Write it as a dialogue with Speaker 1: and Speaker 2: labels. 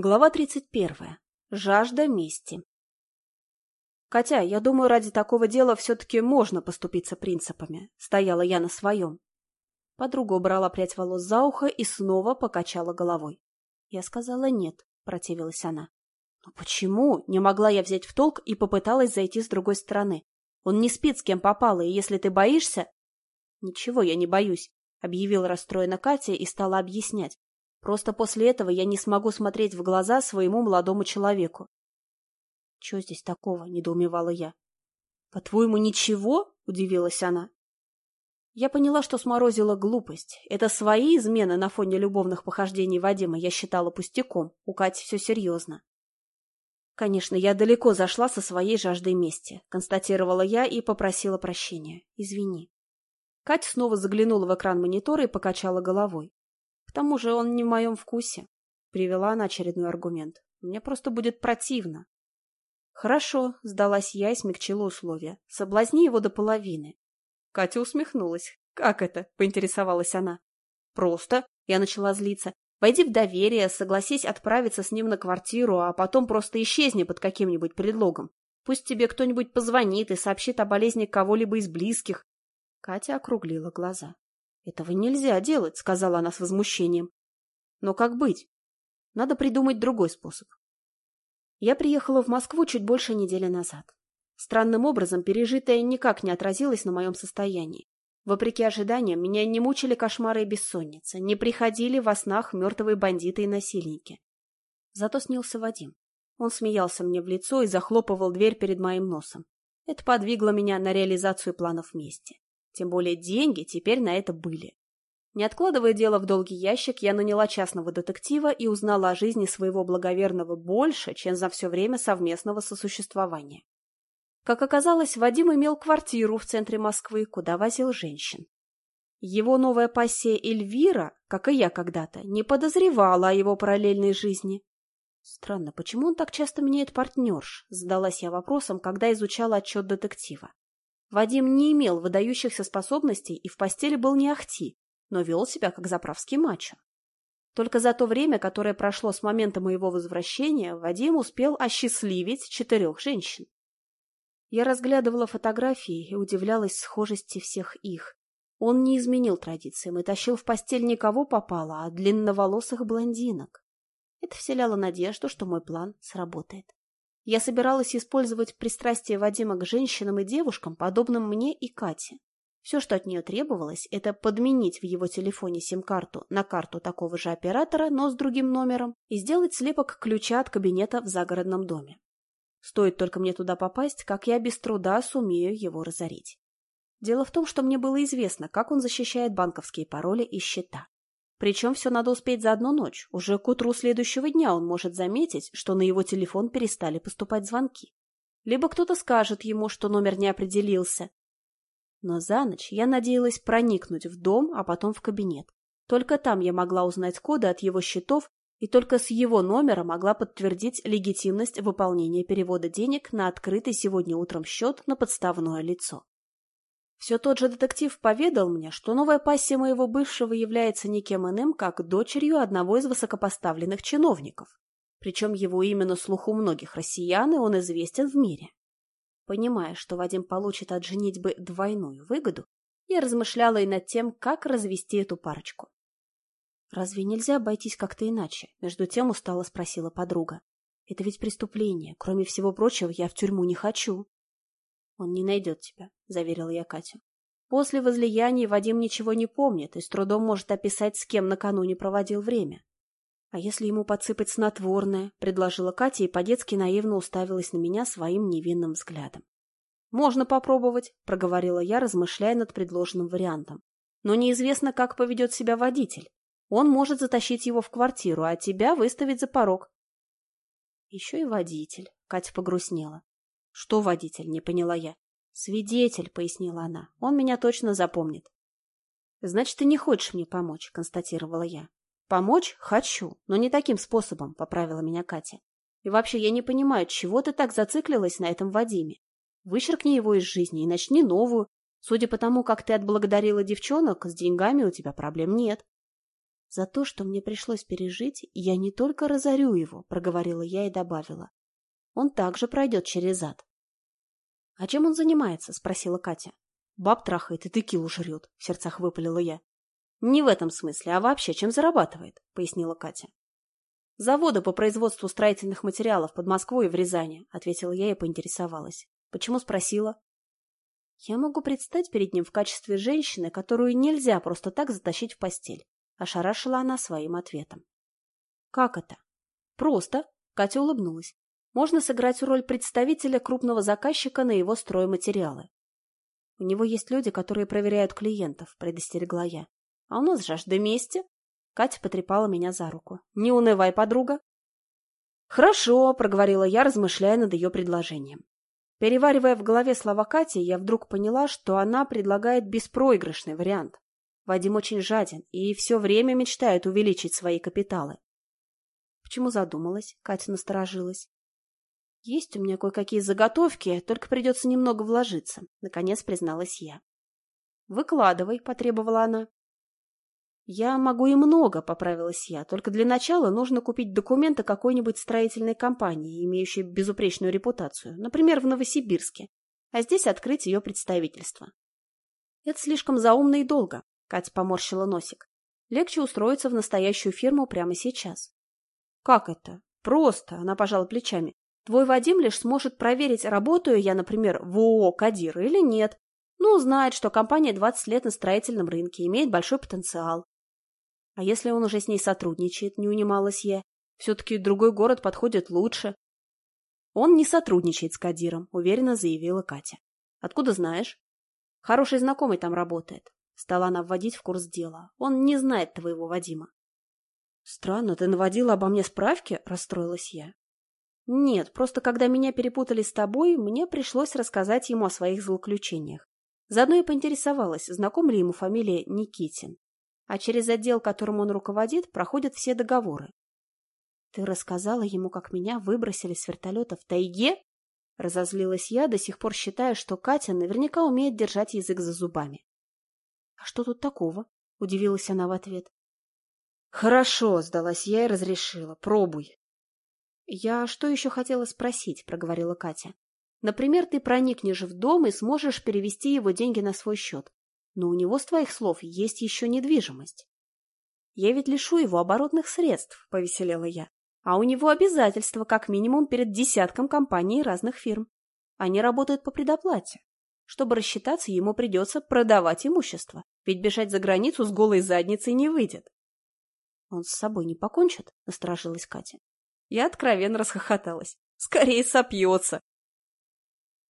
Speaker 1: Глава 31. Жажда мести. «Катя, я думаю, ради такого дела все-таки можно поступиться принципами», — стояла я на своем. Подруга убрала прядь волос за ухо и снова покачала головой. Я сказала «нет», — противилась она. «Но почему?» — не могла я взять в толк и попыталась зайти с другой стороны. «Он не спит с кем попало, и если ты боишься...» «Ничего, я не боюсь», — объявила расстроена Катя и стала объяснять. Просто после этого я не смогу смотреть в глаза своему молодому человеку. — Чего здесь такого? — недоумевала я. — По-твоему, ничего? — удивилась она. Я поняла, что сморозила глупость. Это свои измены на фоне любовных похождений Вадима я считала пустяком. У Кати все серьезно. Конечно, я далеко зашла со своей жаждой мести, констатировала я и попросила прощения. Извини. Катя снова заглянула в экран монитора и покачала головой. К тому же он не в моем вкусе. Привела она очередной аргумент. Мне просто будет противно. Хорошо, сдалась я и смягчила условия. Соблазни его до половины. Катя усмехнулась. Как это? Поинтересовалась она. Просто. Я начала злиться. Войди в доверие, согласись отправиться с ним на квартиру, а потом просто исчезни под каким-нибудь предлогом. Пусть тебе кто-нибудь позвонит и сообщит о болезни кого-либо из близких. Катя округлила глаза. «Этого нельзя делать», — сказала она с возмущением. «Но как быть? Надо придумать другой способ». Я приехала в Москву чуть больше недели назад. Странным образом пережитое никак не отразилось на моем состоянии. Вопреки ожиданиям, меня не мучили кошмары и бессонница, не приходили во снах мертвые бандиты и насильники. Зато снился Вадим. Он смеялся мне в лицо и захлопывал дверь перед моим носом. Это подвигло меня на реализацию планов мести. Тем более деньги теперь на это были. Не откладывая дело в долгий ящик, я наняла частного детектива и узнала о жизни своего благоверного больше, чем за все время совместного сосуществования. Как оказалось, Вадим имел квартиру в центре Москвы, куда возил женщин. Его новая пассия Эльвира, как и я когда-то, не подозревала о его параллельной жизни. Странно, почему он так часто меняет партнерш? Задалась я вопросом, когда изучала отчет детектива. Вадим не имел выдающихся способностей и в постели был не ахти, но вел себя как заправский мачо. Только за то время, которое прошло с момента моего возвращения, Вадим успел осчастливить четырех женщин. Я разглядывала фотографии и удивлялась схожести всех их. Он не изменил традициям и тащил в постель никого попало, а длинноволосых блондинок. Это вселяло надежду, что мой план сработает. Я собиралась использовать пристрастие Вадима к женщинам и девушкам, подобным мне и Кате. Все, что от нее требовалось, это подменить в его телефоне сим-карту на карту такого же оператора, но с другим номером, и сделать слепок ключа от кабинета в загородном доме. Стоит только мне туда попасть, как я без труда сумею его разорить. Дело в том, что мне было известно, как он защищает банковские пароли и счета. Причем все надо успеть за одну ночь. Уже к утру следующего дня он может заметить, что на его телефон перестали поступать звонки. Либо кто-то скажет ему, что номер не определился. Но за ночь я надеялась проникнуть в дом, а потом в кабинет. Только там я могла узнать коды от его счетов и только с его номера могла подтвердить легитимность выполнения перевода денег на открытый сегодня утром счет на подставное лицо. Все тот же детектив поведал мне, что новая пассия моего бывшего является никем иным, как дочерью одного из высокопоставленных чиновников. Причем его имя на слуху многих россиян, и он известен в мире. Понимая, что Вадим получит от женитьбы двойную выгоду, я размышляла и над тем, как развести эту парочку. «Разве нельзя обойтись как-то иначе?» — между тем устало спросила подруга. «Это ведь преступление. Кроме всего прочего, я в тюрьму не хочу». «Он не найдет тебя», — заверила я Катю. После возлияния Вадим ничего не помнит и с трудом может описать, с кем накануне проводил время. «А если ему подсыпать снотворное?» — предложила Катя и по-детски наивно уставилась на меня своим невинным взглядом. «Можно попробовать», — проговорила я, размышляя над предложенным вариантом. «Но неизвестно, как поведет себя водитель. Он может затащить его в квартиру, а тебя выставить за порог». «Еще и водитель», — Катя погрустнела. «Что водитель?» — не поняла я. «Свидетель», — пояснила она. «Он меня точно запомнит». «Значит, ты не хочешь мне помочь», — констатировала я. «Помочь? Хочу, но не таким способом», — поправила меня Катя. «И вообще, я не понимаю, чего ты так зациклилась на этом Вадиме? Вычеркни его из жизни и начни новую. Судя по тому, как ты отблагодарила девчонок, с деньгами у тебя проблем нет». За то, что мне пришлось пережить, я не только разорю его, проговорила я и добавила. Он также пройдет через ад. — А чем он занимается? — спросила Катя. — Баб трахает и текилу жрет, — в сердцах выпалила я. — Не в этом смысле, а вообще, чем зарабатывает, — пояснила Катя. — Заводы по производству строительных материалов под Москвой и в Рязани, — ответила я и поинтересовалась. — Почему спросила? Я могу предстать перед ним в качестве женщины, которую нельзя просто так затащить в постель. Ошарашила она своим ответом. «Как это?» «Просто», — Катя улыбнулась. «Можно сыграть роль представителя крупного заказчика на его стройматериалы. У него есть люди, которые проверяют клиентов», — предостерегла я. «А у нас жажда мести». Катя потрепала меня за руку. «Не унывай, подруга». «Хорошо», — проговорила я, размышляя над ее предложением. Переваривая в голове слова Кати, я вдруг поняла, что она предлагает беспроигрышный вариант. Вадим очень жаден и все время мечтает увеличить свои капиталы. Почему задумалась? Катя насторожилась. Есть у меня кое-какие заготовки, только придется немного вложиться, наконец призналась я. Выкладывай, потребовала она. Я могу и много, поправилась я, только для начала нужно купить документы какой-нибудь строительной компании, имеющей безупречную репутацию, например, в Новосибирске, а здесь открыть ее представительство. Это слишком заумно и долго. Катя поморщила носик. Легче устроиться в настоящую фирму прямо сейчас. Как это? Просто, она пожала плечами. Твой Вадим лишь сможет проверить, работаю я, например, в ООО «Кадир» или нет. Ну, знает, что компания 20 лет на строительном рынке, имеет большой потенциал. А если он уже с ней сотрудничает, не унималась я? Все-таки другой город подходит лучше. Он не сотрудничает с Кадиром, уверенно заявила Катя. Откуда знаешь? Хороший знакомый там работает. Стала она вводить в курс дела. Он не знает твоего Вадима. Странно, ты наводила обо мне справки? Расстроилась я. Нет, просто когда меня перепутали с тобой, мне пришлось рассказать ему о своих злоключениях. Заодно и поинтересовалась, знаком ли ему фамилия Никитин. А через отдел, которым он руководит, проходят все договоры. Ты рассказала ему, как меня выбросили с вертолета в тайге? Разозлилась я, до сих пор считая, что Катя наверняка умеет держать язык за зубами. «А что тут такого?» — удивилась она в ответ. «Хорошо», — сдалась я и разрешила. «Пробуй». «Я что еще хотела спросить?» — проговорила Катя. «Например, ты проникнешь в дом и сможешь перевести его деньги на свой счет. Но у него, с твоих слов, есть еще недвижимость». «Я ведь лишу его оборотных средств», — повеселела я. «А у него обязательства, как минимум, перед десятком компаний разных фирм. Они работают по предоплате. Чтобы рассчитаться, ему придется продавать имущество, ведь бежать за границу с голой задницей не выйдет. — Он с собой не покончит? — насторожилась Катя. Я откровенно расхохоталась. Скорее сопьется.